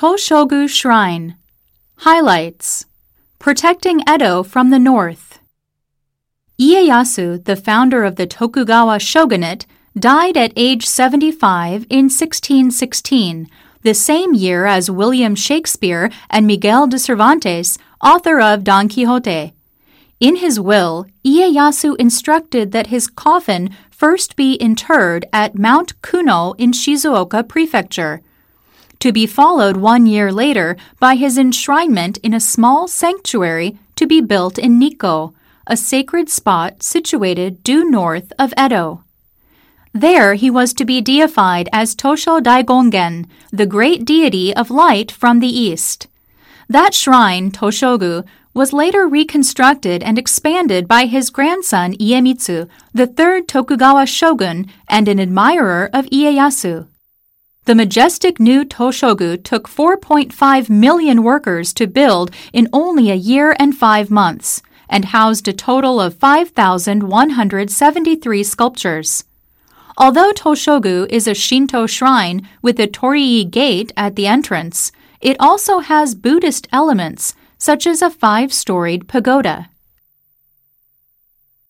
Toshogu Shrine Highlights Protecting Edo from the North. Ieyasu, the founder of the Tokugawa shogunate, died at age 75 in 1616, the same year as William Shakespeare and Miguel de Cervantes, author of Don Quixote. In his will, Ieyasu instructed that his coffin first be interred at Mount Kuno in Shizuoka Prefecture, to be followed one year later by his enshrinement in a small sanctuary to be built in Nikko, a sacred spot situated due north of Edo. There he was to be deified as Tosho Daigongen, the great deity of light from the east. That shrine, Toshogu, was later reconstructed and expanded by his grandson Iemitsu, the third Tokugawa shogun and an admirer of Ieyasu. The majestic new Toshogu took 4.5 million workers to build in only a year and five months, and housed a total of 5,173 sculptures. Although Toshogu is a Shinto shrine with a torii gate at the entrance, it also has Buddhist elements, such as a five storied pagoda.